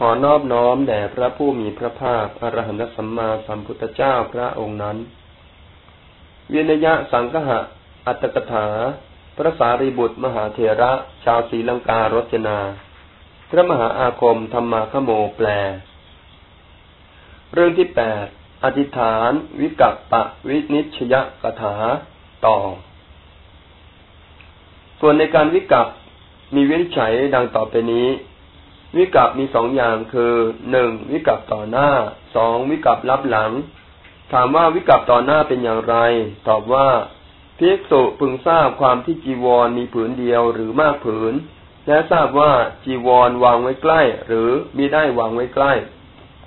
ขอนอบน้อมแด่พระผู้มีพระภาคอรหันตสัมมาสัมพุทธเจ้าพระองค์นั้น เวนยะสังคหะ อัตตกถา พระสารีบุตรมหาเถระ ชาวศรีลังการจนา พระมหาอาคมธรรมาขโมแปล เรื่องที่แปดอธิษฐาน วิกัปปะวินิชยกถาต่อ ส่วนในการวิกัปมีวินิจฉัยดังต่อไปนี้ วิกับมีสองอย่างคือหนึ่งวิกับต่อหน้าสองวิกับรับหลัง ถามว่าวิกับต่อหน้าเป็นอย่างไร ตอบว่าภิกษุพึงทราบความที่จีวรมีผืนเดียวหรือมากผืน และทราบว่าจีวรวางไว้ใกล้ หรือมิได้วางไว้ใกล้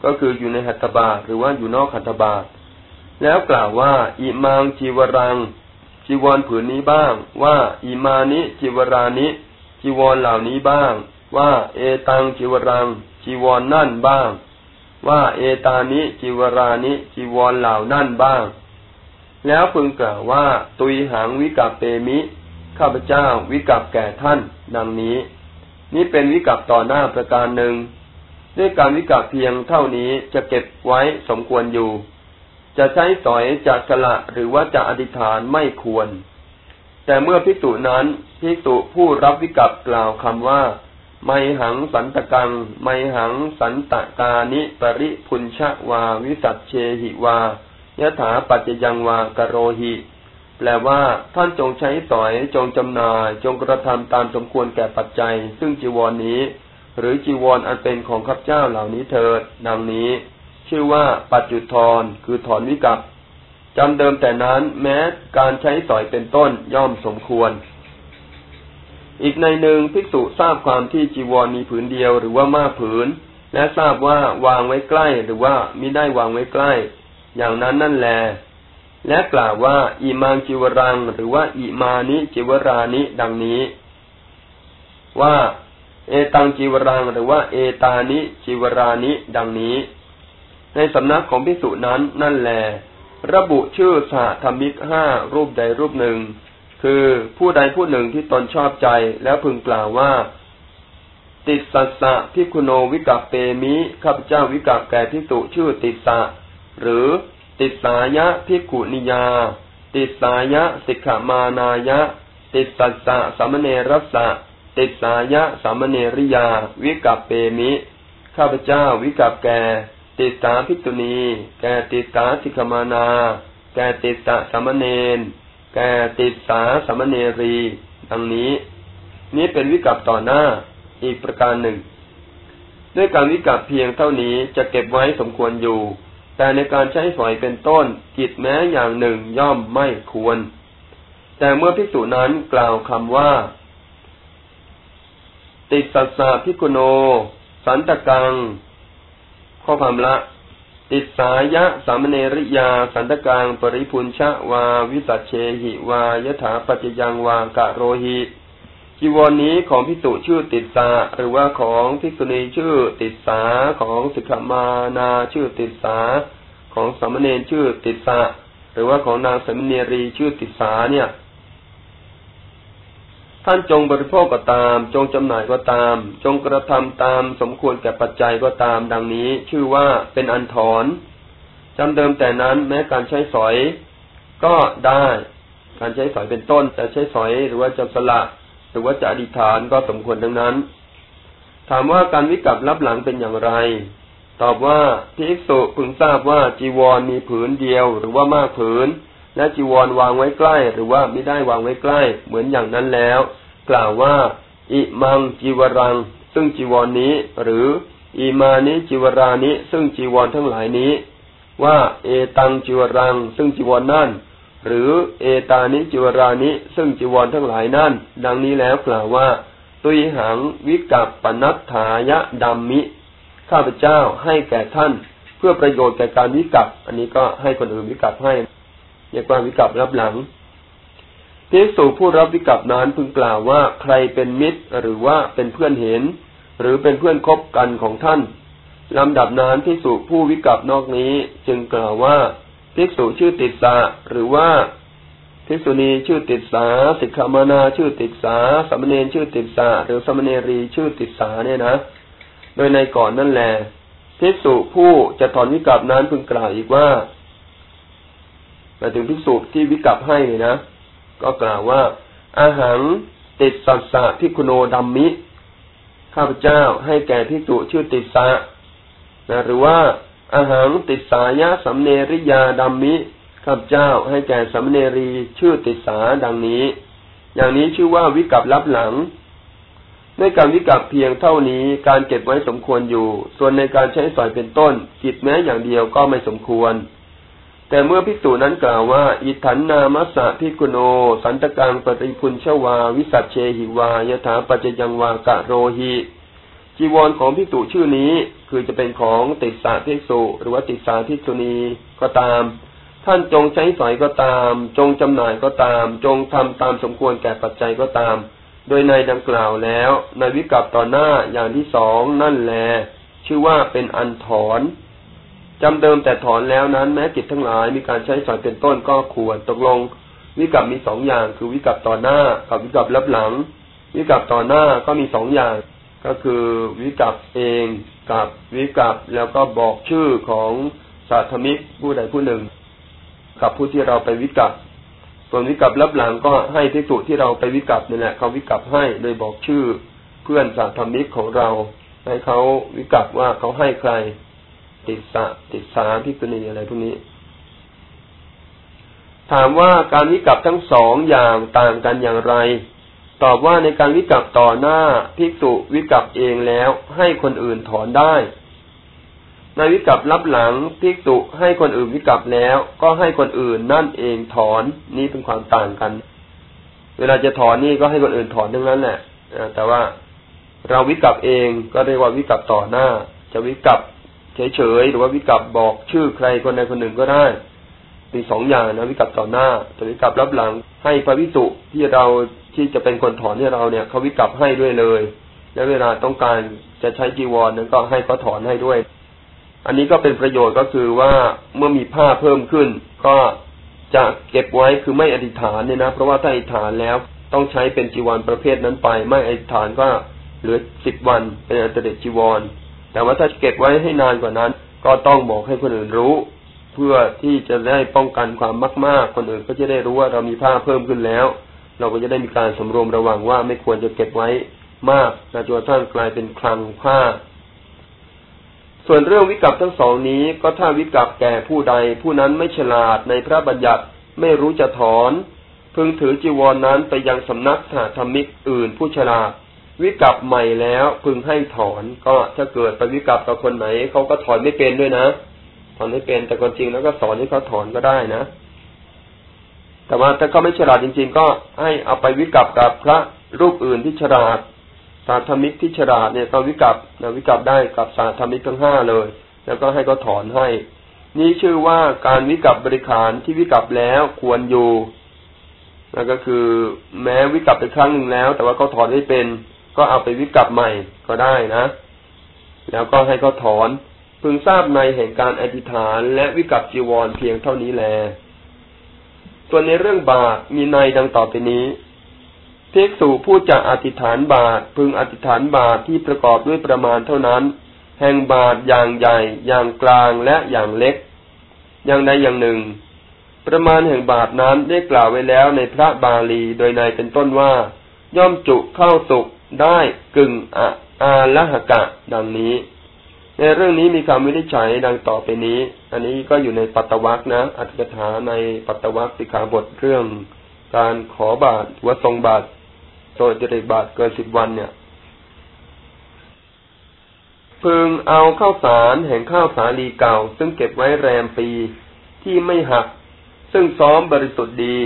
ก็คืออยู่ในหัตถบาทหรือว่าอยู่นอกหัตถบาทแล้วกล่าวว่า อิมังจีวรัง จีวรผืนนี้บ้าง ว่าอิมานิจีวรานิจีวรเหล่านี้บ้าง ว่าเอตังจิวรัง จีวรนนั่นบ้าง ว่าเอตานิจิวรานิจีวรเหล่านั่นบ้าง แล้วพึงกล่าวว่า ตุยหังวิกับเปมิ ข้าพเจ้าวิกับแก่ท่าน ดังนี้ นี่เป็นวิกับต่อหน้าประการหนึ่ง ด้วยการวิกับเพียงเท่านี้จะเก็บไว้สมควรอยู่ จะใช้สอยจะสละหรือว่าจะอธิษฐานไม่ควร แต่เมื่อพิจุนั้นพิจุผู้รับวิกับกล่าวคำว่า ไมหังสันตกัง ไมหังสันตกานิปริพุนชวา วิสัชเชหิวายะถาปัจจยังวากโรหิ แปลว่าท่านจงใช้สอยจงจำนาจงกระทำตามสมควรแก่ปัจจัย ซึ่งจีวรนนี้ หรือจีวรออันเป็นของข้าพเจ้าเหล่านี้เถิด ดังนี้ ชื่อว่าปัจจุทรคือถอนวิกัปจำเดิมแต่นั้นแม้การใช้สอยเป็นต้นย่อมสมควร อีกในหนึ่งภิกษุทราบความที่จีวรมีผืนเดียวหรือว่ามากผืน และทราบว่าวางไว้ใกล้หรือว่ามิได้วางไว้ใกล้ อย่างนั้นนั่นแล และกล่าวว่าอิมังจิวรัง หรือว่าอิมานิจิวรานิดังนี้ ว่า เอตังจิวรัง หรือว่า เอตานิจิวรานิดังนี้ ในสำนักของภิกษุนั้นนั่นแล ระบุชื่อสาธรรมิกห้ารูปใดรูปหนึ่ง คือผู้ใดผู้หนึ่งที่ตนชอบใจแล้วพึงกล่าวว่า ติสัสสะพิคุโนวิกัปเปมิข้าพเจ้าวิกัปแก่พิสุชื่อติดสะหรือติสายะพิกุนิยา ติสายะสิกขามานายะ ติสัสสะสามเณรัสสะติสายะสามเณริยา วิกัปเปมิข้าพเจ้าวิกัปแก่ติดสาพิตุนี แก่ติดสาสิกขมานา แก่ติดสะสามเณร แก่ติดสาสมเนรีดังนี้ นี้เป็นวิกัปต่อหน้าอีกประการหนึ่ง ด้วยการวิกัปเพียงเท่านี้จะเก็บไว้สมควรอยู่ แต่ในการใช้สอยเป็นต้นกิจแม้อย่างหนึ่งย่อมไม่ควร แต่เมื่อภิกษุนั้นกล่าวคำว่า ติดสัสสะพิกุโน สันตกัง ข้อความละ ติสายะสามเณริยา สันตกังปริพุนชะวา วิสัชเชหิวายถาปัจจยังวากะโรหิจีวรนนี้ของพิสุชื่อติดสาหรือว่าของภิกษุณีชื่อติดสาของสิกขามานาชื่อติดสาของสามเณรชื่อติดสาหรือว่าของนางสามเณรีชื่อติดสาเนี่ย ท่านจงบริโภคก็ตาม จงจำหน่ายก็ตาม จงกระทำตามสมควรแก่ปัจจัยก็ตาม ดังนี้ชื่อว่าเป็นอันถอนจำเดิมแต่นั้นแม้การใช้สอยก็ได้ การใช้สอยเป็นต้นจะใช้สอยหรือว่าจะสละหรือว่าจะอธิษฐานก็สมควรดังนั้น ถามว่าการวิกัปรับหลังเป็นอย่างไร ตอบว่าภิกษุพึงทราบว่าจีวรมีผืนเดียวหรือว่ามากผืน และจีวรวางไว้ใกล้ หรือว่าไม่ได้วางไว้ใกล้ เหมือนอย่างนั้นแล้ว กล่าวว่า อิมังจีวรัง ซึ่งจีวรนนี้ หรืออิมานิจีวรานิซึ่งจีวรทั้งหลายนี้ ว่า เอตังจีวรัง ซึ่งจีวรนนั่น หรือเอตานิจีวรานิซึ่งจีวรทั้งหลายนั่น ดังนี้แล้วกล่าวว่า ตุยหังวิกัปปนัตถายะดัมมิ ข้าพเจ้าให้แก่ท่าน เพื่อประโยชน์แก่การวิกัปอันนี้ก็ให้คนอื่นวิกัปให้ เรียกว่าวิกัปรับหลังภิกษุผู้รับวิกัปนั้นพึงกล่าวว่าใครเป็นมิตรหรือว่าเป็นเพื่อนเห็น หรือเป็นเพื่อนคบกันของท่านลำดับนั้นภิกษุผู้วิกัปนอกนี้ จึงกล่าวว่าภิกษุชื่อติดสาหรือว่าภิกษุณีชื่อติดสาสิกขามานาชื่อติดสาสมณเณรชื่อติดสาหรือสมณเณรีชื่อติดสาเนี่ยนะ โดยในก่อนนั่นแหละภิกษุผู้จะถอนวิกัปนั้นพึงกล่าวอีกว่า มาถึงภิกษุที่วิกัปให้นะ ก็กล่าวว่า อาหารติดสัสสะพิคุโนดัมมิ ข้าพเจ้าให้แก่ภิกษุชื่อติสะนะหรือว่า อาหารติดสายะสัมเนริยาดัมมิ ข้าพเจ้าให้แก่สัมเนรีชื่อติสาดังนี้ อย่างนี้ชื่อว่าวิกัปรับหลังในการวิกัปเพียงเท่านี้การเก็บไว้สมควรอยู่ ส่วนในการใช้สอยเป็นต้นกิจแม้อย่างเดียวก็ไม่สมควร แต่เมื่อพิสูจนั้นกล่าวว่า อิทันนามัสสะพิกุโน สันตกังปฏิพุนชวา วิสัชเชหิวายถาปัจยังวากะโรหิจีวรของพิสูจชื่อนี้ คือจะเป็นของติดสาพิสุหรือว่าติดสาพิสุนีก็ตาม ท่านจงใช้สอยก็ตาม จงจำหน่ายก็ตาม จงทำตามสมควรแก่ปัจจัยก็ตาม โดยในดังกล่าวแล้วในวิกัปต่อหน้าอย่างที่สองนั่นแล ชื่อว่าเป็นอันถอน จำเดิมแต่ถอนแล้วนั้น แม้กิจทั้งหลายมีการใช้สอยเป็นต้นก็ควรตกลง วิกัปมีสองอย่าง คือวิกัปต่อหน้า กับวิกัปรับหลัง วิกัปต่อหน้าก็มีสองอย่าง ก็คือวิกัปเองกับวิกัปแล้วก็บอกชื่อของสาธมิกผู้ใดผู้หนึ่ง กับผู้ที่เราไปวิกัปส่วนวิกัปรับหลังก็ให้พิสุที่เราไปวิกัปนี่แหละเขาวิกัปให้โดยบอกชื่อ เพื่อนสาธมิกของเราให้เขาวิกัปว่าเขาให้ใคร ติดสะติดสาพิกณีอะไรพวกนี้ ถามว่าการวิกัปทั้งสองอย่างต่างกันอย่างไร ตอบว่าในการวิกัปต่อหน้าภิกษุวิกัปเองแล้วให้คนอื่นถอนได้ ในวิกัปรับหลังภิกษุให้คนอื่นวิกัปแล้ว ก็ให้คนอื่นนั่นเองถอนนี่เป็นความต่างกัน เวลาจะถอนนี่ก็ให้คนอื่นถอนทั้งนั้นแหละแต่ว่าเราวิกัปเองก็เรียกว่าวิกัปต่อหน้า จะวิกัป เฉยๆหรือว่าวิกัปบอกชื่อใครคนใดคนหนึ่งก็ได้มีสองอย่างนะวิกัปต่อหน้าจะวิกัปรับหลัง ให้พระวิสุที่เราที่จะเป็นคนถอนให้เราเนี่ยเขาวิกัปให้ด้วยเลย แล้วเวลาต้องการจะใช้จีวรนั้นก็ให้เขาถอนให้ด้วย อันนี้ก็เป็นประโยชน์ก็คือว่าเมื่อมีผ้าเพิ่มขึ้น ก็จะเก็บไว้คือไม่อธิษฐานเนี่ยนะ เพราะว่าถ้าอธิษฐานแล้วต้องใช้เป็นจีวรประเภทนั้นไป ไม่อธิษฐานก็เหลือสิบวันเป็นอัตเดจีวร แต่ว่าถ้าเก็บไว้ให้นานกว่านั้น ก็ต้องบอกให้คนอื่นรู้ เพื่อที่จะได้ป้องกันความมาก ๆ คนอื่นก็จะได้รู้ว่าเรามีผ้าเพิ่มขึ้นแล้ว เราก็จะได้มีการสำรวมระวังว่าไม่ควรจะเก็บไว้มากนะจนท่านกลายเป็นคลังผ้า ส่วนเรื่องวิกัปทั้งสองนี้ก็ถ้าวิกัปแก่ผู้ใด ผู้นั้นไม่ฉลาดในพระบัญญัติไม่รู้จะถอน พึงถือจีวรนนั้นไปยังสำนักสาธมิกอื่นผู้ฉลาด วิกัปใหม่แล้วพึงให้ถอนก็ถ้าเกิดไปวิกัปกับคนไหนเขาก็ถอนไม่เป็นด้วยนะถอนไม่เป็นแต่คนจริงแล้วก็สอนให้เขาถอนก็ได้นะแต่ว่าถ้าเขาไม่ฉลาดจริง ๆ ก็ให้เอาไปวิกัปกับพระรูปอื่นที่ฉลาดสาธมิกที่ฉลาดเนี่ยก็วิกับนะวิกับได้กับสาธมิกทั้งห้าเลย แล้วก็ให้เขาถอนให้ นี่ชื่อว่าการวิกับบริขารที่วิกับแล้วควรอยู่นั่นก็คือ แม้วิกับไปครั้งหนึ่งแล้ว แต่ว่าเขาถอนไม่เป็น ก็เอาไปวิกับใหม่ก็ได้นะ แล้วก็ให้เขาถอน พึงทราบในแห่งการอธิษฐานและวิกับจีวรเพียงเท่านี้แล ส่วนในเรื่องบาปมีในดังต่อไปนี้ภิกษุผู้จะอธิษฐานบาทพึงอธิษฐานบาทที่ประกอบด้วยประมาณเท่านั้น แห่งบาทอย่างใหญ่ อย่างกลางและอย่างเล็ก อย่างใดอย่างหนึ่ง ประมาณแห่งบาทนั้นได้กล่าวไว้แล้วในพระบาลีโดยในเป็นต้นว่า ย่อมจุเข้าสุก ได้กึ่งอะอาละหกะดังนี้ ในเรื่องนี้มีคำวินิจฉัยดังต่อไปนี้ อันนี้ก็อยู่ในปัตตวักนะอัตถกถาในปัตตวักสิขาบทเรื่อง การขอบาทวัทรงบาทโดยจะได้บาทเกินสิบวันเนี่ย พึงเอาข้าวสารแห่งข้าวสาลีเก่า ซึ่งเก็บไว้แรมปีที่ไม่หัก ซึ่งซ้อมบริสุทธิ์ดี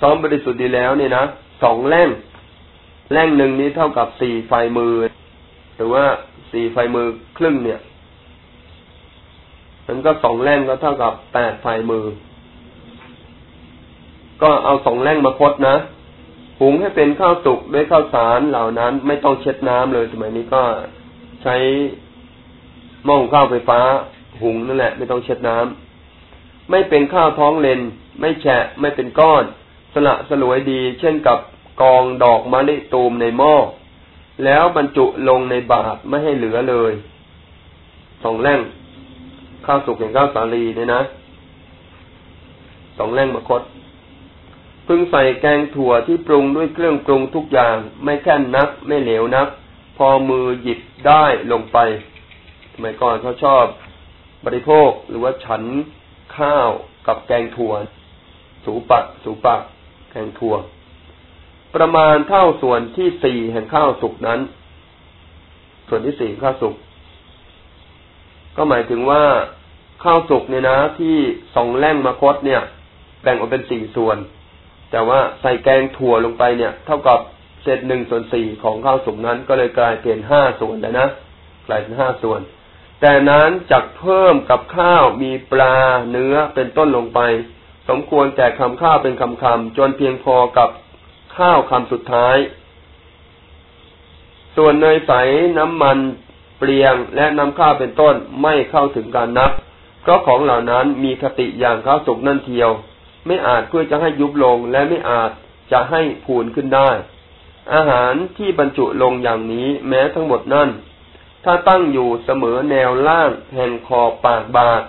ซ้อมบริสุทธิ์ดีแล้วเนี่ยนะสองแล่ง แล่งหนึ่งนี้เท่ากับสี่ไฟมือ หรือว่าสี่ไฟมือครึ่งเนี่ยมันก็สองแล่งก็เท่ากับแปดไฟมือ ก็เอาสองแล่งมาพดนะหุงให้เป็นข้าวสุกด้วยข้าวสารเหล่านั้น ไม่ต้องเช็ดน้ำเลยสมัยนี้ก็ใช้หม้อข้าวไฟฟ้า หุงนั่นแหละ ไม่ต้องเช็ดน้ำไม่เป็นข้าวท้องเลน ไม่แฉะ ไม่เป็นก้อน สละสลวยดี เช่นกับ กองดอกมะลิตูมในหม้อแล้วบรรจุลงในบาตรไม่ให้เหลือเลยสองแร่ง ข้าวสุกอย่างข้าวสาลีเนี่ยนะสองแร่งมะคดพึงใส่แกงถั่วที่ปรุงด้วยเครื่องปรุงทุกอย่าง ไม่แค่นนัก ไม่เหลวนัก พอมือหยิบได้ลงไปสมัยก่อนเขาชอบบริโภคหรือว่าฉันข้าวกับแกงถั่ว สูปักสูปักแกงถั่ว ประมาณเท่าส่วนที่สี่แห่งข้าวสุกนั้น ส่วนที่สี่ข้าวสุกก็หมายถึงว่าข้าวสุกเนี่ยนะ ที่สองแล่งมะคดเนี่ย แบ่งออกเป็นสี่ส่วน แต่ว่าใส่แกงถั่วลงไปเนี่ย เท่ากับเศษหนึ่งส่วนสี่ของข้าวสุกนั้น ก็เลยกลายเป็นห้าส่วนแล้วนะกลายเป็นห้าส่วน แต่นั้นจักเพิ่มกับข้าวมีปลาเนื้อเป็นต้นลงไป สมควรแจกคำข้าวเป็นคำคำจนเพียงพอกับ ข้าวคำสุดท้าย ส่วนเนยใสน้ำมันเปลียงและน้ำข้าวเป็นต้นไม่เข้าถึงการนับ เพราะของเหล่านั้นมีคติอย่างข้าวสุกนั่นเทียว ไม่อาจเพื่อจะให้ยุบลงและไม่อาจจะให้พูนขึ้นได้ อาหารที่บรรจุลงอย่างนี้แม้ทั้งหมดนั่น ถ้าตั้งอยู่เสมอแนวล่างแห่งคอปากบาด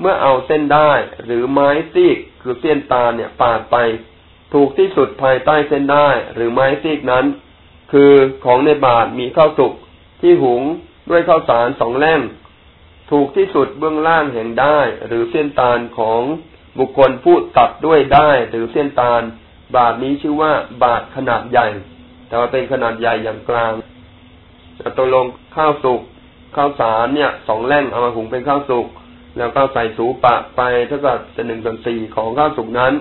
เมื่อเอาเส้นได้หรือไม้ซีกคือเส้นตาเนี่ยปาดไป ถูกที่สุดภายใต้เส้นได้หรือไม้ซีกนั้น คือของในบาทมีข้าวสุกที่หุงด้วยข้าวสารสองแล่มถูกที่สุดเบื้องล่างแห่งได้ หรือเส้นตาลของบุคคลผู้ตัดด้วยได้หรือเส้นตาล บาทนี้ชื่อว่าบาทขนาดใหญ่ แต่ว่าเป็นขนาดใหญ่อย่างกลางตกลงข้าวสุกข้าวสารเนี่ยสองแล่งเอามาหุงเป็นข้าวสุกแล้วก็ใส่สูปะไปเท่ากับจะหนึ่งส่วนสี่ของข้าวสุกนั้น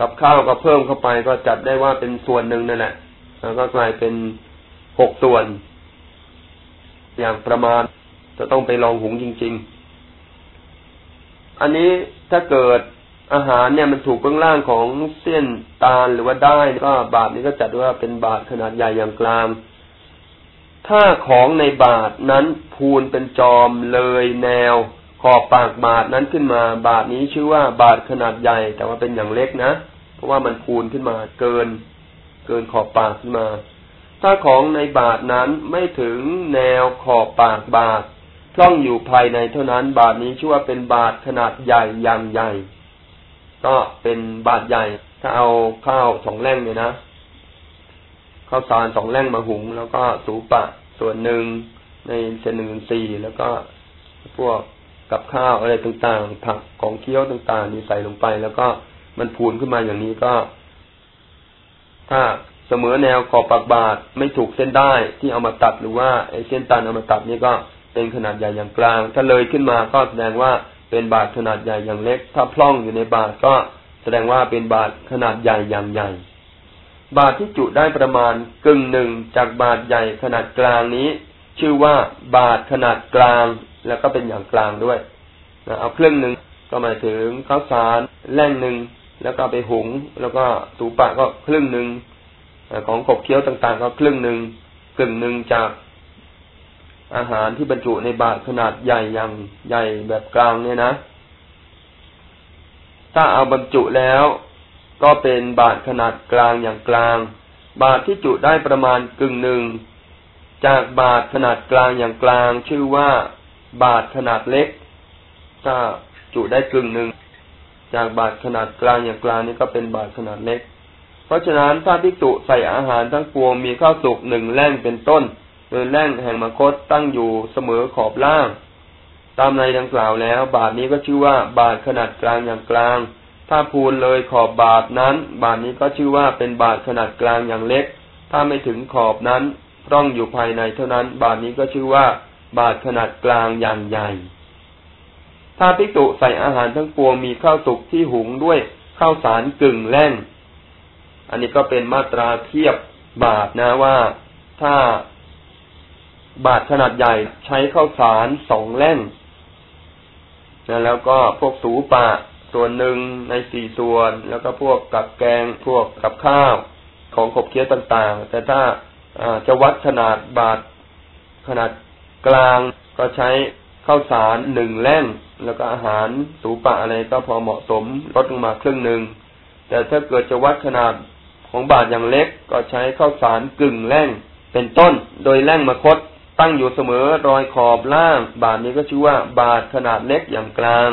กับข้าวก็เพิ่มเข้าไปก็จัดได้ว่าเป็นส่วนหนึ่งนั่นแหละแล้วก็กลายเป็นหกส่วน อย่างประมาณจะต้องไปลองหุงจริง ๆ อันนี้ถ้าเกิดอาหารเนี่ยมันถูกเบื้องล่างของเส้นตาลหรือว่าได้ก็บาทนี้ก็จัดว่าเป็นบาทขนาดใหญ่อย่างกลาง ถ้าของในบาทนั้นพูนเป็นจอมเลยแนว ขอบปากบาทนั้นขึ้นมา บาทนี้ชื่อว่าบาทขนาดใหญ่ แต่ว่าเป็นอย่างเล็กนะ ราะว่ามันคูณขึ้นมาเกิน เกินขอบปากขึ้นมา ถ้าของในบาทนั้นไม่ถึงแนวขอบปากบาทช่องอยู่ภายในเท่านั้น บาทนี้ชื่อว่าเป็นบาทขนาดใหญ่อย่างใหญ่ ก็เป็นบาทใหญ่ ถ้าเอาข้าวสองแล่งเนี่ยนะข้าวสารสองแล่งมาหุง แล้วก็สูปะส่วนหนึ่งในเศษหนึ่งสี่แล้วก็พวกกับข้าวอะไรต่างๆ ผักของเคี้ยวต่างๆนี่ใส่ลงไปแล้วก็ มันพูนขึ้นมาอย่างนี้ก็ ถ้าเสมอแนวขอบปากบาทไม่ถูกเส้นได้ที่เอามาตัดหรือว่าไอ้เส้นตันเอามาตัดนี่ก็เป็นขนาดใหญ่อย่างกลาง ถ้าเลยขึ้นมาก็แสดงว่าเป็นบาทขนาดใหญ่อย่างเล็ก ถ้าพร่องอยู่ในบาทก็แสดงว่าเป็นบาทขนาดใหญ่อย่างใหญ่ บาทที่จุได้ประมาณกึ่งหนึ่งจากบาทใหญ่ขนาดกลางนี้ ชื่อว่าบาทขนาดกลางแล้วก็เป็นอย่างกลางด้วยเอาเครื่องหนึ่งก็หมายถึงข้าวสารแล่งหนึ่ง แล้วก็ไปหุง แล้วก็ตูปะก็ครึ่งหนึ่งของขบเคี้ยวต่างๆ ก็ครึ่งหนึ่งกึ่งหนึ่งจากอาหารที่บรรจุในบาตรขนาดใหญ่อย่างใหญ่แบบกลางเนี่ยนะ ถ้าเอาบรรจุแล้วก็เป็นบาตรขนาดกลางอย่างกลาง บาตรที่จุได้ประมาณกึ่งหนึ่งจากบาทขนาดกลางอย่างกลาง ชื่อว่าบาทขนาดเล็ก ถ้าจุได้กึ่งหนึ่ง จากบาทขนาดกลางอย่างกลางนี่ก็เป็นบาทขนาดเล็ก เพราะฉะนั้นถ้าพิจุใส่อาหารทั้งปวงมีข้าวสุกหนึ่งแล่งเป็นต้น โดยแล่งแห่งมคตตั้งอยู่เสมอขอบล่าง ตามในดังกล่าวแล้ว บาทนี้ก็ชื่อว่าบาทขนาดกลางอย่างกลาง ถ้าพูนเลยขอบบาทนั้น บาทนี้ก็ชื่อว่าเป็นบาทขนาดกลางอย่างเล็ก ถ้าไม่ถึงขอบนั้นร่องอยู่ภายในเท่านั้น บาทนี้ก็ชื่อว่า บาทขนาดกลางอย่างใหญ่ ถ้าพิจุใส่อาหารทั้งปวงมีข้าวสุกที่หุงด้วยข้าวสารกึ่งแล่งอันนี้ก็เป็นมาตราเทียบบาทนะว่าถ้าบาทขนาดใหญ่ใช้ข้าวสารสองแล่งนะแล้วก็พวกสูปะส่วนหนึ่งในสี่ส่วน แล้วก็พวกกับแกงพวกกับข้าวของขบเคี้ยวต่างๆ แต่ถ้าจะวัดขนาดบาทขนาดกลางก็ใช้ ข้าวสารหนึ่งแล่ง แล้วก็อาหารสูปะอะไรก็พอเหมาะสมลดลงมาครึ่งหนึ่ง แต่ถ้าเกิดจะวัดขนาดของบาทอย่างเล็กก็ใช้ข้าวสารกึ่งแล่ง เป็นต้น โดยแล่งมคตตั้งอยู่เสมอรอยขอบล่าง บาทนี้ก็ชื่อว่า บาทขนาดเล็กอย่างกลาง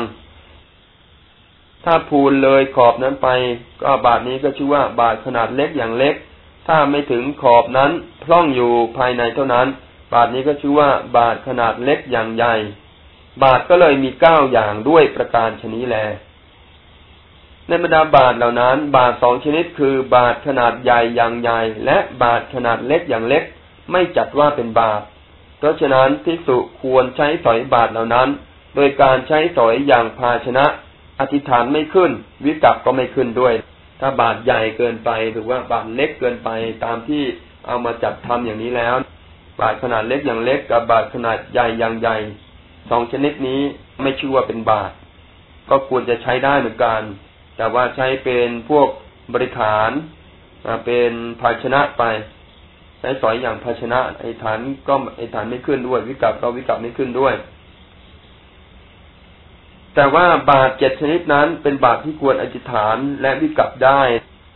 ถ้าพูนเลยขอบนั้นไป ก็บาทนี้ก็ชื่อว่า บาทขนาดเล็กอย่างเล็ก ถ้าไม่ถึงขอบนั้นพร่องอยู่ภายในเท่านั้น บาทนี้ก็ชื่อว่า บาทขนาดเล็กอย่างใหญ่ บาทก็เลยมีเก้าอย่างด้วยประการชนิดแล ในบรรดาบาทเหล่านั้น บาทสองชนิดคือบาทขนาดใหญ่อย่างใหญ่ และบาทขนาดเล็กอย่างเล็ก ไม่จัดว่าเป็นบาท เพราะฉะนั้นภิกษุควรใช้สอยบาทเหล่านั้น โดยการใช้สอยอย่างภาชนะ อธิษฐานไม่ขึ้น วิกัปก็ไม่ขึ้นด้วย ถ้าบาทใหญ่เกินไปหรือว่าบาทเล็กเกินไปตามที่เอามาจัดทำอย่างนี้แล้ว บาทขนาดเล็กอย่างเล็กกับบาทขนาดใหญ่อย่างใหญ่ สองชนิดนี้ไม่ชื่อว่าเป็นบาทก็ควรจะใช้ได้เหมือนกัน แต่ว่าใช้เป็นพวกบริขารเป็นภาชนะไป ใช้สอยอย่างภาชนะ ไอ้ฐานก็ไอ้ฐานไม่ขึ้นด้วย วิกัปก็วิกัปไม่ขึ้นด้วย แต่ว่าบาทเจ็ดชนิดนั้น เป็นบาทที่ควรอธิษฐานและวิกัปได้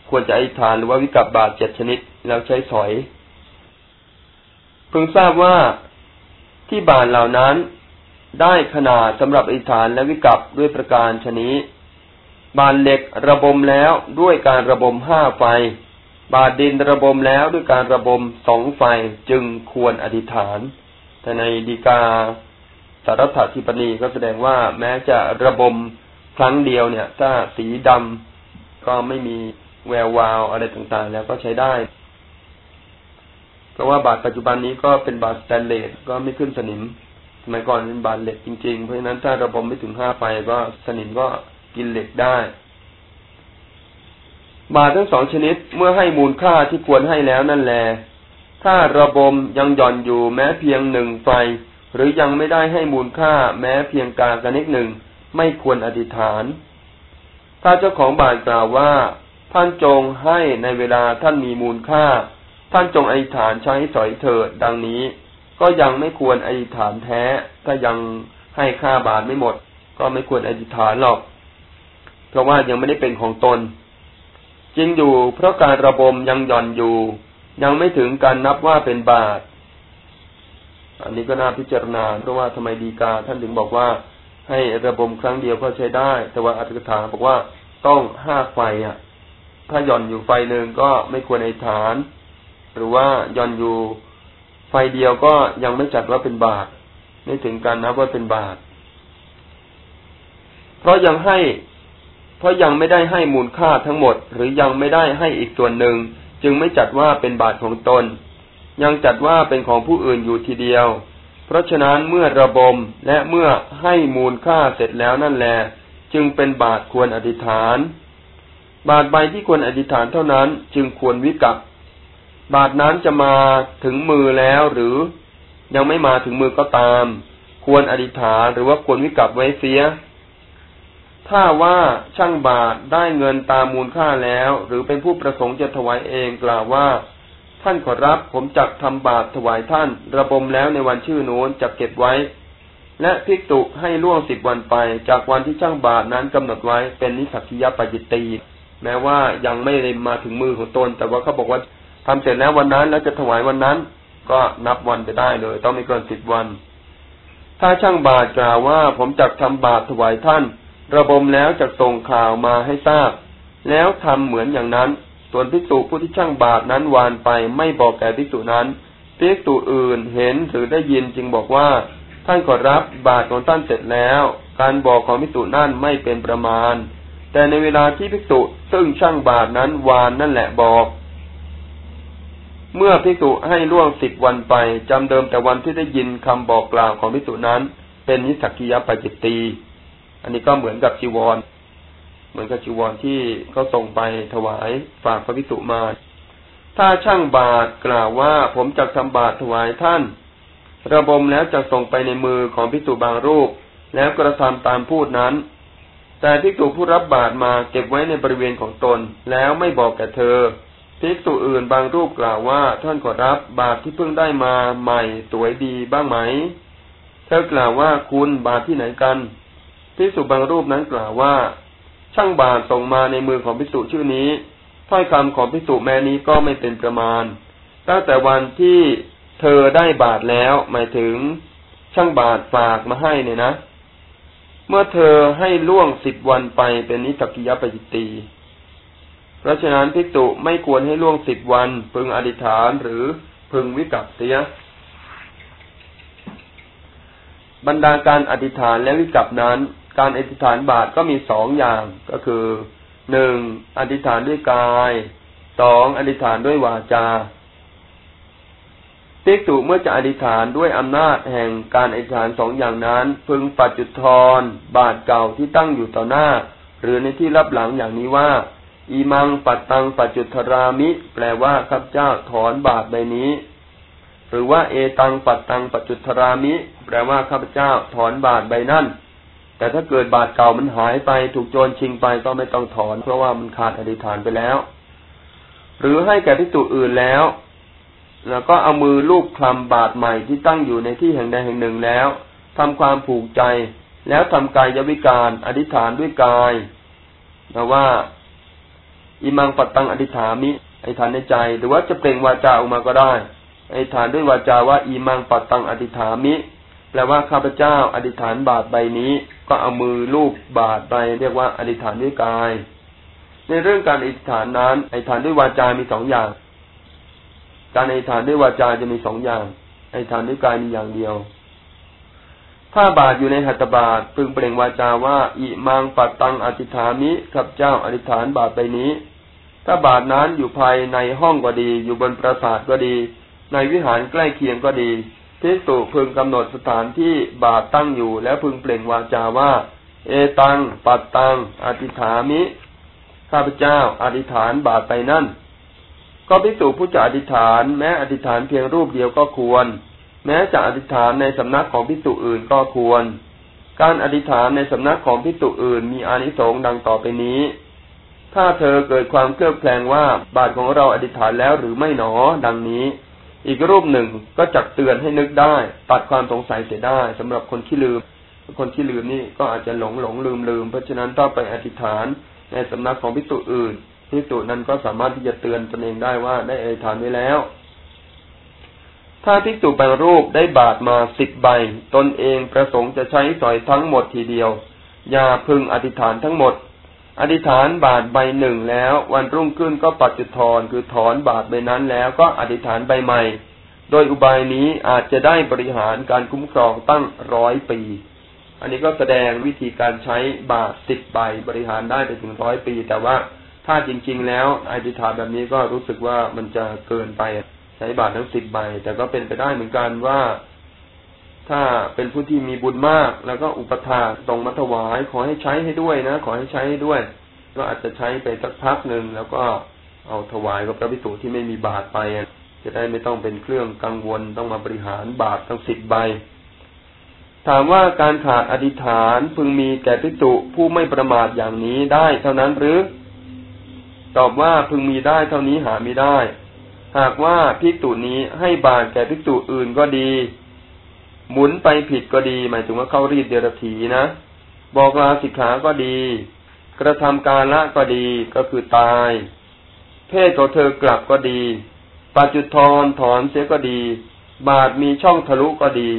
ควรจะอธิษฐานหรือว่าวิกัปบาทเจ็ดชนิดแล้วใช้สอยเพิ่งทราบว่าที่บาทเหล่านั้น ได้ขนาดสำหรับอธิษฐานและวิกัปด้วยประการชนิดบานเหล็กระบมแล้วด้วยการระบมห้าไฟ บาดดินระบมแล้วด้วยการระบมสองไฟจึงควรอธิษฐาน แต่ในดีกาสารถทิปณีก็แสดงว่าแม้จะระบมครั้งเดียวเนี่ย ถ้าสีดำก็ไม่มีแวววาวอะไรต่างๆ แล้วก็ใช้ได้ เพราะว่าบาดปัจจุบันนี้ก็เป็นบาดสแตนเลสก็ไม่ขึ้นสนิม สมัยก่อนเป็นบาดเหล็กจริงๆ เพราะฉะนั้นถ้าระบมไม่ถึงห้าไฟก็สนิมก็กินเหล็กได้ บาททั้งสองชนิดเมื่อให้มูลค่าที่ควรให้แล้วนั่นแหละถ้าระบมยังหย่อนอยู่แม้เพียงหนึ่งไฟ หรือยังไม่ได้ให้มูลค่าแม้เพียงกากระนิดหนึ่งไม่ควรอธิษฐาน ถ้าเจ้าของบาทกล่าวว่า ท่านจงให้ในเวลาท่านมีมูลค่า ท่านจงอธิษฐานใช้สอยเถิดดังนี้ ก็ยังไม่ควรอธิษฐานแท้ ถ้ายังให้ค่าบาทไม่หมด ก็ไม่ควรอธิษฐานหรอก เพราะว่ายังไม่ได้เป็นของตนจริงอยู่เพราะการระบมยังหย่อนอยู่ ยังไม่ถึงการนับว่าเป็นบาตอันนี้ก็น่าพิจารณาเพราะว่าทำไมดีกาท่านถึงบอกว่า ให้ระบมครั้งเดียวก็ใช้ได้ แต่ว่าอัตถกถาบอกว่าต้องห้าไฟอะ ถ้าหย่อนอยู่ไฟหนึ่งก็ไม่ควรในฐาน หรือว่าหย่อนอยู่ ไฟเดียวก็ยังไม่จัดว่าเป็นบาตไม่ถึงการนับว่าเป็นบาตเพราะยังให้ เพราะยังไม่ได้ให้มูลค่าทั้งหมด หรือยังไม่ได้ให้อีกส่วนหนึ่ง จึงไม่จัดว่าเป็นบาทของตน ยังจัดว่าเป็นของผู้อื่นอยู่ทีเดียว เพราะฉะนั้นเมื่อระบมและเมื่อให้มูลค่าเสร็จแล้วนั่นแหละจึงเป็นบาทควรอธิษฐาน บาทใบที่ควรอธิษฐานเท่านั้น จึงควรวิกับ บาทนั้นจะมาถึงมือแล้วหรือยังไม่มาถึงมือก็ตาม ควรอธิษฐานหรือว่าควรวิกัปไว้เสีย ถ้าว่าช่างบาทได้เงินตามมูลค่าแล้ว หรือเป็นผู้ประสงค์จะถวายเองกล่าวว่า ท่านขอรับผมจักทำบาทถวายท่าน ระบมแล้วในวันชื่อโน้นจะเก็บไว้ และพิกตุให้ล่วงสิบวันไป จากวันที่ช่างบาทนั้นกำหนดไว้เป็นนิสักิยปจิตตีแม้ว่ายังไม่ได้มาถึงมือของตน แต่ว่าเขาบอกว่า ทำเสร็จแล้ววันนั้นแล้วจะถวายวันนั้น ก็นับวันไปได้เลย ต้องไม่เกินสิบวัน ถ้าช่างบาทกล่าวว่าผมจักทำบาทถวายท่าน ระบมแล้วจะส่งข่าวมาให้ทราบ แล้วทำเหมือนอย่างนั้น ส่วนภิกษุผู้ที่ช่างบาปนั้นวานไปไม่บอกแก่ภิกษุนั้นภิกษุอื่นเห็นหรือได้ยินจึงบอกว่า ท่านก็รับบาตรของท่านเสร็จแล้ว การบอกของภิกษุนั่นไม่เป็นประมาณ แต่ในเวลาที่ภิกษุซึ่งช่างบาตรนั้นวานนั่นแหละบอก เมื่อภิกษุให้ล่วงสิบวันไปจำเดิมแต่วันที่ได้ยินคำบอกกล่าวของภิกษุนั้น เป็นนิสักิยปจิตตีอันนี้ก็เหมือนกับจีวร เหมือนกับจีวรที่เขาส่งไปถวายฝากพระภิกษุมา ถ้าช่างบาทกล่าวว่าผมจะทำบาทถวายท่าน ระบมแล้วจะส่งไปในมือของภิกษุบางรูป แล้วกระทำตามพูดนั้น แต่ภิกษุผู้รับบาตรมาเก็บไว้ในบริเวณของตนแล้วไม่บอกแก่เธอ ภิกษุอื่นบางรูปกล่าวว่า ท่านขอรับบาตรที่เพิ่งได้มาใหม่สวยดีบ้างไหม เธอกล่าวว่าคุณบาตรที่ไหนกันพิสุบางรูปนั้นกล่าวว่า ช่างบาทส่งมาในมือของพิสุชื่อนี้ถ้อยคำของพิสุแม้นี้ก็ไม่เป็นประมาณ ตั้งแต่วันที่เธอได้บาทแล้ว หมายถึงช่างบาทฝากมาให้เนี่ยนะ เมื่อเธอให้ล่วงสิบวันไปเป็นนิสกิยปจิตี เพราะฉะนั้นพิกตุไม่ควรให้ล่วงสิบวัน พึงอธิษฐานหรือพึงวิกัปเสียบรรดาการอธิษฐานและวิกัปนั้น การอธิษฐานบาทก็มีสองอย่างก็คือหนึ่งอธิษฐานด้วยกายสองอธิษฐานด้วยวาจาภิกษุเมื่อจะอธิษฐานด้วยอำนาจแห่งการอธิษฐานสองอย่างนั้น พึงปัจจุทรบาทเก่าที่ตั้งอยู่ต่อหน้า หรือในที่รับหลังอย่างนี้ว่า อีมังปัตตังปัจจุทรามิ แปลว่าข้าพเจ้าถอนบาทใบนี้ หรือว่าเอตังปัตตังปัจจุทรามิ แปลว่าข้าพเจ้าถอนบาทใบนั้นแต่ถ้าเกิดบาทเก่ามันหายไปถูกโจรชิงไปก็ไม่ต้องถอน เพราะว่ามันขาดอธิษฐานไปแล้ว หรือให้แก่พิจุอื่นแล้ว แล้วก็เอามือลูบคลำบาทใหม่ที่ตั้งอยู่ในที่แห่งใดแห่งหนึ่งแล้วทำความผูกใจ แล้วทำกายยวิการอธิษฐานด้วยกายนะว่า อิมังปัตตังอธิษฐามิอธิษฐานในใจ หรือว่าจะเปล่งวาจาออกมาก็ได้อธิษฐานด้วยวาจาว่าอิมังปัตตังอธิษฐามิแปลว่าข้าพเจ้าอธิษฐานบาทใบนี้ ก็เอามือลูบบาทใบเรียกว่าอธิษฐานด้วยกาย ในเรื่องการอธิษฐานนั้นอธิษฐานด้วยวาจามีสองอย่าง การอธิษฐานด้วยวาจาจะมีสองอย่างอธิษฐานด้วยกายมีอย่างเดียว ถ้าบาทอยู่ในหัตถบาทพึงเปล่งวาจาว่า อิมังปัตตังอธิษฐามิข้าพเจ้าอธิษฐานบาทใบนี้ ถ้าบาทนั้นอยู่ภายในห้องก็ดี อยู่บนปราสาทก็ดี ในวิหารใกล้เคียงก็ดีภิกษุพึงกำหนดสถานที่บาทตั้งอยู่ แล้วพึงเปล่งวาจาว่า เอตัง ปัตตังอธิฐามิข้าพเจ้าอธิษฐานบาทไปนั่น ก็ภิกษุผู้จะอธิษฐานแม้อธิษฐานเพียงรูปเดียวก็ควร แม้จะอธิษฐานในสำนักของภิกษุอื่นก็ควร การอธิษฐานในสำนักของภิกษุอื่นมีอานิสงส์ดังต่อไปนี้ ถ้าเธอเกิดความเครือบแคลงว่าบาทของเราอธิษฐานแล้วหรือไม่หนอ ดังนี้ อีกรูปหนึ่งก็จักเตือนให้นึกได้ ตัดความสงสัยเสียได้สำหรับคนที่ลืม คนที่ลืมนี่ก็อาจจะหลงหลงลืมลืมเพราะฉะนั้นต้องไปอธิษฐานในสำนักของพิจุอื่นพิจุนั้นก็สามารถที่จะเตือนตนเองได้ว่าได้อธิษฐานไว้แล้ว ถ้าพิจุบางรูปได้บาทมาสิบใบ ตนเองประสงค์จะใช้สอยทั้งหมดทีเดียว อย่าพึงอธิษฐานทั้งหมด อธิษฐานบาทใบหนึ่งแล้ว วันรุ่งขึ้นก็ปัจจุทรคือถอนบาทใบนั้นแล้วก็อธิษฐานใบใหม่ โดยอุบายนี้อาจจะได้บริหารการคุ้มครองตั้งร้อยปี อันนี้ก็แสดงวิธีการใช้บาทสิบใบบริหารได้ไปถึงร้อยปี แต่ว่าถ้าจริง ๆ แล้วอธิษฐานแบบนี้ก็รู้สึกว่ามันจะเกินไป ช้บาททั้งสิบใบ แต่ก็เป็นไปได้เหมือนกันว่า ถ้าเป็นผู้ที่มีบุญมาก แล้วก็อุปถาส่งมาถวาย ขอให้ใช้ให้ด้วยนะขอให้ใช้ให้ด้วย ก็อาจจะใช้ไปสักพักหนึ่งแล้วก็เอาถวายกับพระพิสุที่ไม่มีบาทไปจะได้ไม่ต้องเป็นเครื่องกังวลต้องมาบริหารบาททั้งสิบใบ ถามว่าการขาดอธิษฐานพึงมีแก่พิสุผู้ไม่ประมาทอย่างนี้ได้เท่านั้นหรือ ตอบว่าพึงมีได้เท่านี้หาไม่ได้ หากว่าพิกตุนี้ให้บาทแก่พิกตุอื่นก็ดี หมุนไปผิดก็ดี หมายถึงว่าเข้ารีดเดรถีนะ บอกลาสิกขาก็ดี กระทำการละก็ดีก็คือตาย เพศของเธอกลับก็ดีปัจจุทอนถอนเสียก็ดี บาทมีช่องทะลุก็ดี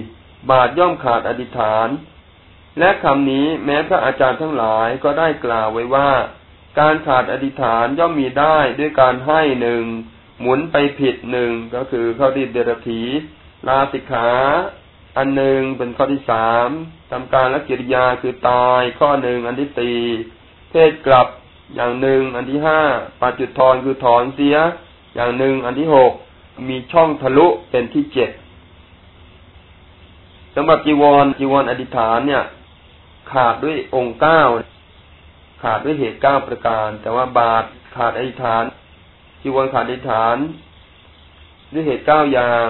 บาทย่อมขาดอธิษฐาน และคำนี้แม้พระอาจารย์ทั้งหลายก็ได้กล่าวไว้ว่า การขาดอธิษฐานย่อมมีได้ด้วยการให้หนึ่ง หมุนไปผิดหนึ่งก็คือเข้าดีเดรถีลาสิกขา อันหนึ่งเป็นข้อที่สามทำการและกิริยาคือตายข้อหนึ่งอันที่สี่เพศกลับอย่างหนึ่งอันที่ห้าปัจจุทอนคือถอนเสีย อย่างหนึ่งอันที่หกมีช่องทะลุเป็นที่เจ็ดสำหรับจีวรจีวรอธิษฐานเนี่ย ขาดด้วยองค์เก้าขาดด้วยเหตุเก้าประการ แต่ว่าบาทขาดอธิษฐาน จีวรขาดอธิษฐาน ด้วยเหตุเก้าอย่าง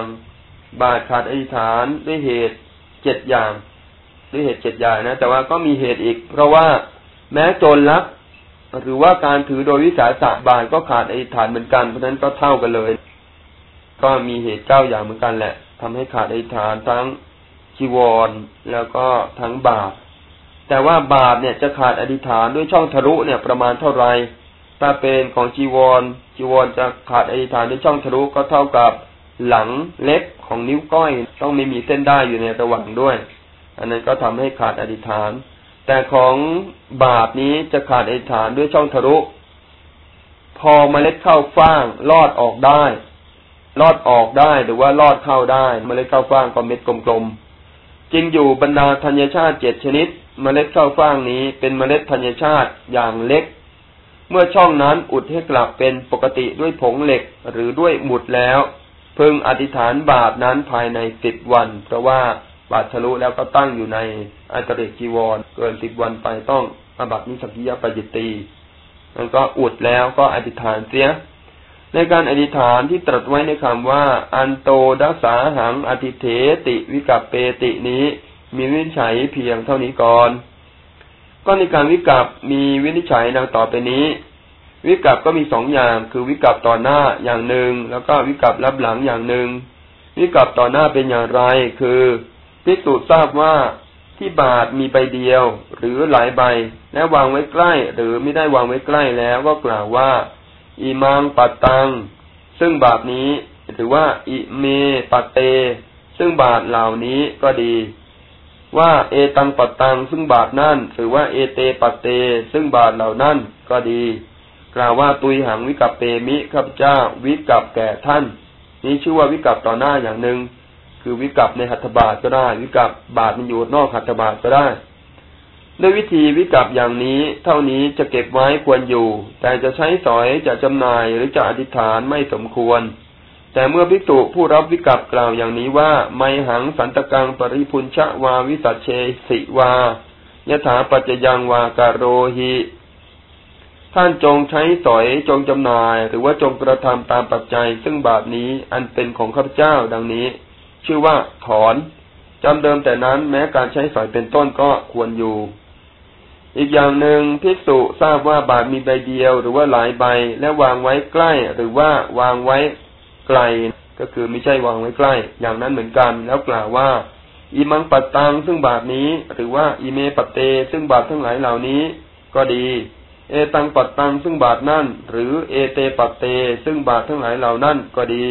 บาทขาดอธิษฐาน ด้วยเหตุเจ็ดอย่าง ด้วยเหตุเจ็ดอย่างนะ แต่ว่าก็มีเหตุอีก เพราะว่าแม้โจรลักหรือว่าการถือโดยวิสาสะบาทก็ขาดอธิษฐานเหมือนกันเพราะฉะนั้นก็เท่ากันเลย ก็มีเหตุเก้าอย่างเหมือนกันแหละทำให้ขาดอธิษฐานทั้งจีวรแล้วก็ทั้งบาทแต่ว่าบาทเนี่ยจะขาดอธิษฐานด้วยช่องทะลุเนี่ยประมาณเท่าไหร่ ถ้าเป็นของจีวร จีวรจะขาดอธิษฐานในช่องทะลุก็เท่ากับหลังเล็บของนิ้วก้อยต้องไม่มีเส้นได้อยู่ในระหว่างด้วย อันนั้นก็ทำให้ขาดอธิษฐาน แต่ของบาปนี้จะขาดอธิษฐานด้วยช่องทะลุ พอมเมล็ดข้าวฟ่างลอดออกได้ ลอดออกได้หรือว่าลอดเข้าได้เมล็ดข้าวฟ่างก็เม็ดกลมๆจริงอยู่บรรดาธัญชาติเจ็ดชนิดเมล็ดข้าวฟ่างนี้เป็นเมล็ดธัญชาติอย่างเล็ก เมื่อช่องนั้นอุดให้กลับเป็นปกติด้วยผงเหล็กหรือด้วยหมุดแล้วพึงอธิษฐานบาปนั้นภายในสิบวัน เพราะว่าบาดทะลุแล้วก็ตั้งอยู่ในอัตเรกจีวร เกินสิบวันไปต้องอบัตินิสกิยปจิตตีมันก็อุดแล้วก็อธิษฐานเสีย ในการอธิษฐานที่ตรัสไว้ในคำว่า อันโตดัสาหังอธิเทติวิกัปเปตินี้มีวิจฉัยเพียงเท่านี้ก่อน ก็ในการวิกัปมีวินิจฉัยดังต่อไปนี้ วิกัปก็มีสองอย่าง คือวิกัปต่อหน้าอย่างหนึ่ง แล้วก็วิกัปรับหลังอย่างหนึ่ง วิกัปต่อหน้าเป็นอย่างไร คือพิสูจน์ทราบว่าที่บาทมีใบเดียว หรือหลายใบ และวางไว้ใกล้ หรือไม่ได้วางไว้ใกล้แล้วก็กล่าวว่า อิมังปัตตัง ซึ่งบาทนี้ หรือว่า อิเมปัตเต ซึ่งบาทเหล่านี้ก็ดี ว่าเอตังปัตตังซึ่งบาทนั่นหรือว่าเอเตปัตเต ซึ่งบาทเหล่านั้นก็ดี กล่าวว่าตุยหังวิกัปเปมิข้าพเจ้าวิกัปแก่ท่าน นี้ชื่อว่าวิกัปต่อหน้าอย่างหนึ่ง คือวิกัปในหัตถบาทก็ได้ วิกัปบาทมันอยู่นอกหัตถบาทก็ได้ด้วยวิธีวิกับอย่างนี้ เท่านี้จะเก็บไว้ควรอยู่ แต่จะใช้สอยจะจำหน่ายหรือจะอธิษฐานไม่สมควร แต่เมื่อพิจุผู้รับวิกับกล่าวอย่างนี้ว่า ไมหังสันตกังปริพุนชะวาวิสัชเชสิวายถาปัจจยังวาการโรหิท่านจงใช้สอยจงจำหน่าย หรือว่าจงกระทำตามปัจจัย ซึ่งบาปนี้อันเป็นของข้าพเจ้าดังนี้ ชื่อว่าถอนจำเดิมแต่นั้นแม้การใช้สอยเป็นต้นก็ควรอยู่ อีกอย่างหนึ่งภิกษุทราบว่าบาทมีใบเดียวหรือว่าหลายใบและวางไว้ใกล้หรือว่าวางไว้ ไกลก็คือไม่ใช่วางไว้ใกล้ อย่างนั้นเหมือนกัน แล้วกล่าวว่าอิมังปัตตังซึ่งบาทนี้ หรือว่าอิเมปเต ซึ่งบาททั้งหลายเหล่านี้ ก็ดี เอตังปัตตังซึ่งบาทนั่น หรือเอเตปัตเต ซึ่งบาททั้งหลายเหล่านั้นก็ดี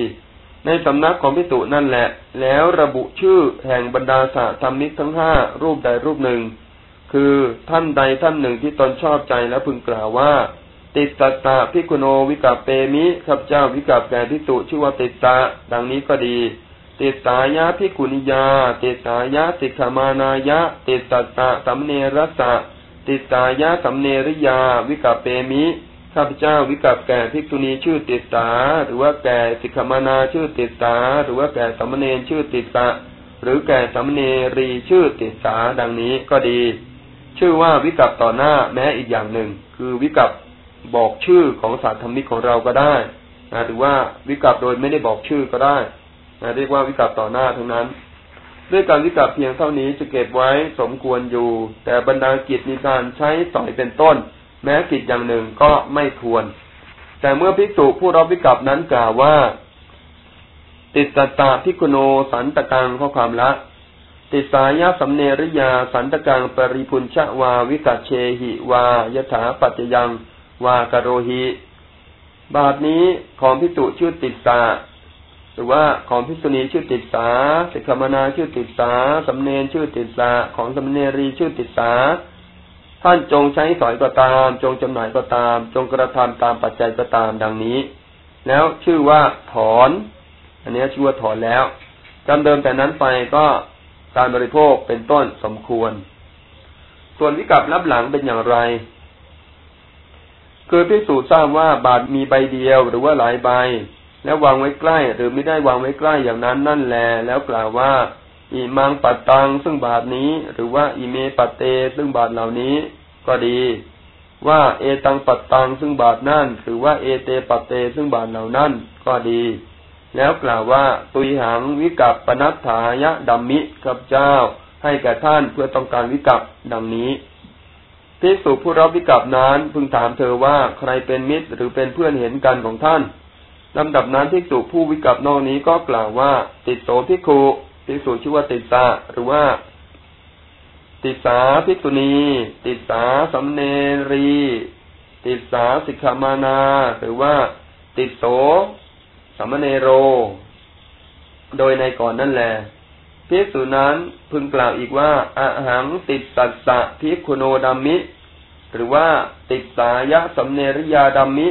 ในสำนักของพิสุนั่นแหละ แล้วระบุชื่อแห่งบรรดาสาธรรมิกทั้งห้ารูปใดรูปหนึ่ง คือท่านใดท่านหนึ่งที่ตนชอบใจแล้วพึงกล่าวว่า ติดตตาพิกุโนวิกาเปมิข้าพเจ้าวิกาแก่พิสุชื่อว่าติดตาดังนี้ก็ดี ติสายะพิกุณิยา ติสายะติขมานายะ ติดตตาสัมเนรัสะ ติสายะสัมเนริยา วิกาเปมิข้าพเจ้าวิกาแก่พิกุณีชื่อติดสาหรือว่าแก่สิกขมานาชื่อติดสาหรือว่าแก่สัมเนรชื่อติดสะหรือแก่สัมเนรีชื่อติสาดังนี้ก็ดี ชื่อว่าวิกัปต่อหน้าแม้อีกอย่างหนึ่ง คือวิกัป บอกชื่อของศาสตร์ธรรมิกของเราก็ได้นะหรือว่าวิกัปโดยไม่ได้บอกชื่อก็ได้นะเรียกว่าวิกัปต่อหน้าทั้งนั้น ด้วยการวิกัปเพียงเท่านี้จะเก็บไว้สมควรอยู่ แต่บรรดากิจมีการใช้สอยเป็นต้น แม้กิจอย่างหนึ่งก็ไม่ควร แต่เมื่อภิกษุผู้รับวิกัปนั้นกล่าวว่า ติดตตาพิกุโนสันตกังข้อความละติสายาสัมเนริยาสันตกังปริพุนชะวาวิกัเชหิวายถาปัจจยัง วากโรหิบาทนี้ของพิจุชื่อติดสาหรือว่าของพิษุณีชื่อติดสาสิกขมนาชื่อติดสาสำเนรชื่อติดสาของสำเนรีชื่อติดสาท่านจงใช้สอยก็ตาม จงจำหน่ายก็ตาม จงกระทำตามปัจจัยก็ตามดังนี้ แล้วชื่อว่าถอน อันนี้ชื่อว่าถอนแล้วจำเดิมแต่นั้นไปก็การบริโภคเป็นต้นสมควร ส่วนวิกัปรับหลังเป็นอย่างไร คือพิสูจน์ทราบว่าบาทมีใบเดียวหรือว่าหลายใบ แล้ววางไว้ใกล้ หรือไม่ได้วางไว้ใกล้อย่างนั้นนั่นแหละแล้วกล่าวว่า อิมังปัตตังซึ่งบาทนี้ หรือว่าอิเมปัตเต ซึ่งบาทเหล่านี้ก็ดี ว่าเอตังปัตตังซึ่งบาทนั่น หรือว่าเอเตปัตเต ซึ่งบาทเหล่านั้นก็ดี แล้วกล่าวว่าตุยหังวิกับปนัตถายะดัมมิกับเจ้า ให้แก่ท่านเพื่อต้องการวิกับดังนี้ พิสุผู้รับวิกับนั้นพึงถามเธอว่าใครเป็นมิตรหรือเป็นเพื่อนเห็นกันของท่านลำดับนั้นพิสุผู้วิกับนอกนี้ก็กล่าวว่า ติดโสพิคุพิสุชื่อว่าติดสาหรือว่า ติดสาพิกุณี ติดสาสำเนรี ติดสาสิกขามานา หรือว่า ติดโสสามเนโร โดยในก่อนนั่นแหละ พิสุนั้นพึงกล่าวอีกว่าอาหังติดสัสสะพิคุโนดัมมิ หรือว่าติดสายะสำเนริยาดัมมิ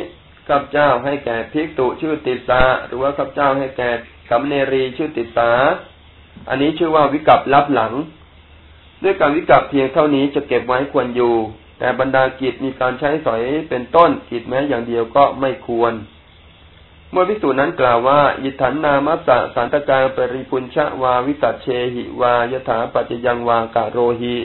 ข้าพเจ้าให้แก่ภิกษุชื่อติดสาหรือว่าข้าพเจ้าให้แก่สำเนรีชื่อติดสาอันนี้ชื่อว่าวิกัปรับหลัง ด้วยการวิกัปเพียงเท่านี้จะเก็บไว้ควรอยู่ แต่บรรดากิจมีการใช้สอยเป็นต้นกิจแม้อย่างเดียวก็ไม่ควร เมื่อพิสูจนั้นกล่าวว่า อิทันนามัสสะสันตการปริพุนชะวาวิสัชเชหิวายถาปัจจยังวากะโรหิ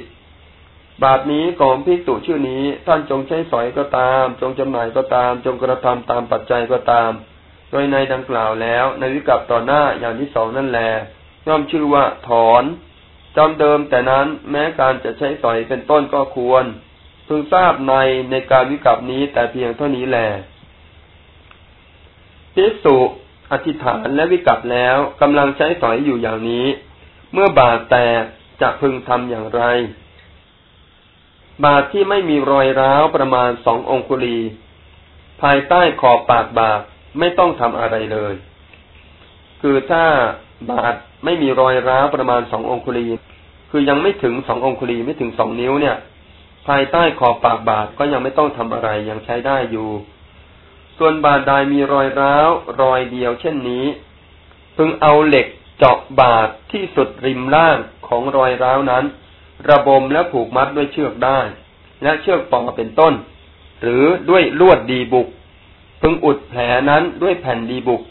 บาทนี้ของพิสูจชื่อนี้ท่านจงใช้สอยก็ตาม จงจำหน่ายก็ตาม จงกระทำตามปัจจัยก็ตาม โดยในดังกล่าวแล้ว ในวิกับต่อหน้าอย่างที่สองนั่นแหละย่อมชื่อว่าถอนจำเดิมแต่นั้นแม้การจะใช้สอยเป็นต้นก็ควรพึงทราบในในการวิกับนี้แต่เพียงเท่านี้แหละ พิสุอธิษฐานและวิกัปแล้วกำลังใช้สอยอยู่อย่างนี้ เมื่อบาดแตกจะพึงทำอย่างไร บาดที่ไม่มีรอยร้าวประมาณสององคุลี ภายใต้ขอบปากบาดไม่ต้องทำอะไรเลย คือถ้าบาดไม่มีรอยร้าวประมาณสององคุลี คือยังไม่ถึงสององคุลีไม่ถึงสองนิ้วเนี่ย ภายใต้ขอบปากบาดก็ยังไม่ต้องทำอะไรยังใช้ได้อยู่ ส่วนบาดใดมีรอยร้าวรอยเดียวเช่นนี้ พึงเอาเหล็กเจาะบาดที่สุดริมล่างของรอยร้าวนั้น ระบมและผูกมัดด้วยเชือกได้ และเชือกปองเป็นต้น หรือด้วยลวดดีบุก พึงอุดแผลนั้นด้วยแผ่นดีบุก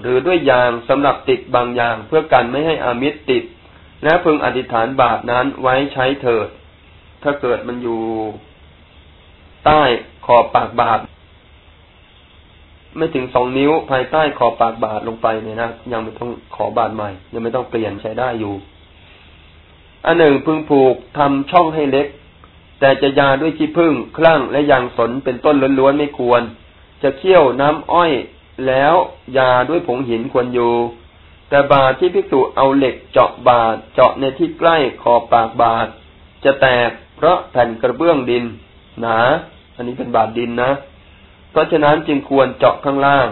หรือด้วยยางสำหรับติดบางอย่างเพื่อกันไม่ให้อามิตรติด และพึงอธิษฐานบาดนั้นไว้ใช้เถิด ถ้าเกิดมันอยู่ ใต้ขอบปากบาด ไม่ถึงสองนิ้วภายใต้ขอบปากบาดลงไปเนี่ยนะยังไม่ต้องขอบาดใหม่ ยังไม่ต้องเปลี่ยนใช้ได้อยู่ อันหนึ่งพึงผูกทำช่องให้เล็ก แต่จะยาด้วยขี้พึ่งคลั่งและยางสนเป็นต้นล้วนๆไม่ควร จะเคี่ยวน้ำอ้อยแล้วยาด้วยผงหินควรอยู่ แต่บาดที่พิกษุเอาเหล็กเจาะบาดเจาะในที่ใกล้ขอบปากบาดจะแตกเพราะแผ่นกระเบื้องดินหนา อันนี้เป็นบาดดินนะ เพราะฉะนั้นจึงควรเจาะข้างล่าง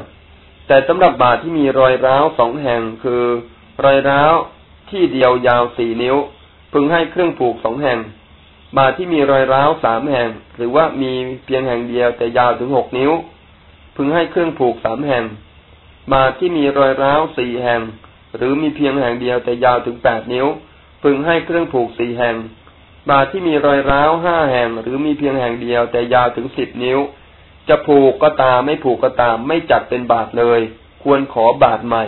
แต่สำหรับบาทที่มีรอยร้าวสองแห่งคือ รอยร้าวที่เดียวยาวสี่นิ้ว พึงให้เครื่องผูกสองแห่ง บาทที่มีรอยร้าวสามแห่ง หรือว่ามีเพียงแห่งเดียวแต่ยาวถึงหกนิ้ว พึงให้เครื่องผูกสามแห่ง บาทที่มีรอยร้าวสี่แห่ง หรือมีเพียงแห่งเดียวแต่ยาวถึงแปดนิ้ว พึงให้เครื่องผูกสี่แห่ง บาทที่มีรอยร้าวห้าแห่ง หรือมีเพียงแห่งเดียวแต่ยาวถึงสิบนิ้ว จะผูกก็ตามไม่ผูกก็ตาม ไม่จัดเป็นบาทเลย ควรขอบาทใหม่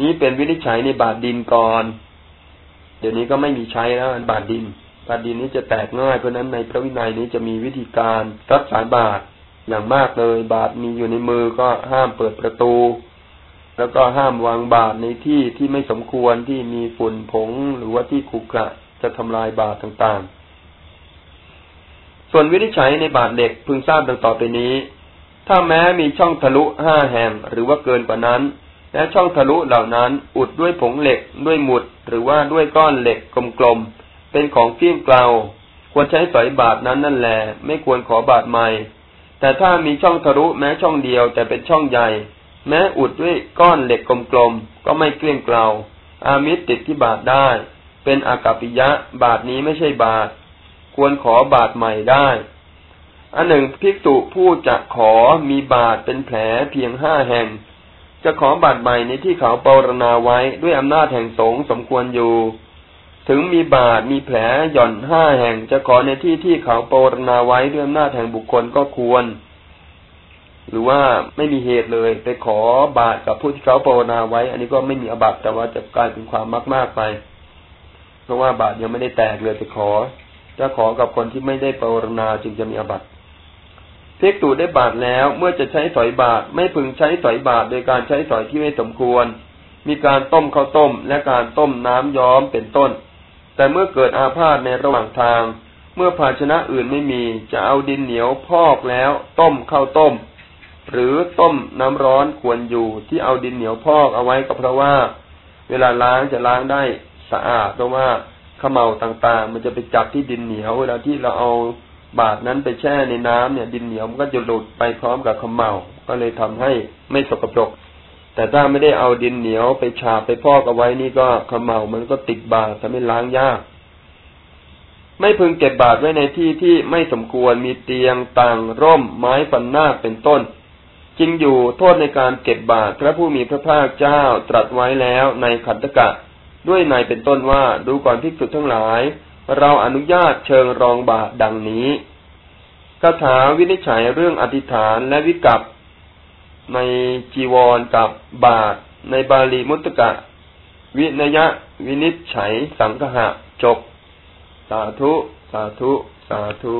นี้เป็นวินิจฉัยในบาทดินก่อน เดี๋ยวนี้ก็ไม่มีใช้แล้วบาทดิน บาทดินนี้จะแตกง่ายเพราะนั้นในพระวินัยนี้จะมีวิธีการรักษาบาทอย่างมากเลย บาทมีอยู่ในมือก็ห้ามเปิดประตู แล้วก็ห้ามวางบาทในที่ที่ไม่สมควรที่มีฝุ่นผงหรือว่าที่ขรุขระจะทำลายบาทต่างๆ ส่วนวินิจฉัยในบาดเหล็กพึงทราบดังต่อไปนี้ ถ้าแม้มีช่องทะลุห้าแห่งหรือว่าเกินกว่านั้น และช่องทะลุเหล่านั้นอุดด้วยผงเหล็กด้วยหมุด หรือว่าด้วยก้อนเหล็กกลมๆเป็นของเกี้ยงเกลาควรใช้สอยบาทนั้นนั่นแหละไม่ควรขอบาทใหม่ แต่ถ้ามีช่องทะลุแม้ช่องเดียวแต่เป็นช่องใหญ่ แม้อุดด้วยก้อนเหล็กกลมๆก็ไม่เกลี้ยงเกลาอามิตรติดที่บาทได้ เป็นอากาปิยะบาทนี้ไม่ใช่บาท ควรขอบาดใหม่ได้อันหนึ่งภิกษุผู้จะขอมีบาดเป็นแผลเพียงห้าแห่ง จะขอบาดใหม่ในที่เขาปรณาไว้ด้วยอำนาจแห่งสงสมควรอยู่ ถึงมีบาดมีแผลหย่อนห้าแห่ง จะขอในที่ที่เขาปรณาไว้ด้วยอำนาจแห่งบุคคลก็ควร หรือว่าไม่มีเหตุเลยไปขอบาดกับผู้ที่เขาปรณาไว้ อันนี้ก็ไม่มีอบัตแต่ว่าจะกลายเป็นความมากมากไป เพราะว่าบาดยังไม่ได้แตกเลยไปขอ จะขอกับคนที่ไม่ได้ปรนนาจึงจะมีอบัติเพิกตูได้บาทแล้วเมื่อจะใช้สอยบาทไม่พึงใช้สอยบาทโดยการใช้สอยที่ไม่สมควร มีการต้มข้าวต้มและการต้มน้ำย้อมเป็นต้น แต่เมื่อเกิดอาพาธในระหว่างทาง เมื่อภาชนะอื่นไม่มีจะเอาดินเหนียวพอกแล้ว ต้มข้าวต้ม หรือต้มน้ำร้อนควรอยู่ที่เอาดินเหนียวพอกเอาไว้ก็เพราะว่า เวลาล้างจะล้างได้สะอาดเพราะว่า ขมเหลาต่างๆ มันจะไปจับที่ดินเหนียวเวลาที่เราเอาบาทนั้นไปแช่ในน้ำเนี่ย ดินเหนียวมันก็จะหลุดไปพร้อมกับขมเมาก็เลยทำให้ไม่สกปรก แต่ถ้าไม่ได้เอาดินเหนียวไปฉาบไปพอกเอาไว้นี่ก็ขมเมามันก็ติดบาททำให้ล้างยาก ไม่พึงเก็บบาทไว้ในที่ที่ไม่สมควรมีเตียงต่างร่ม ไม้ฟันหน้าเป็นต้นจริงอยู่โทษในการเก็บบาตรพระผู้มีพระภาคเจ้าตรัสไว้แล้วในขันตกะ ด้วยในเป็นต้นว่าดูก่อนภิกษุทั้งหลาย เราอนุญาตเชิงรองบาดังนี้คาถาวินิจฉัยเรื่องอธิษฐานและวิกัปในจีวรกับบาตรในบาลีมุตตะวินยะวินิจฉัยสังหะจบ สาธุ สาธุ สาธุ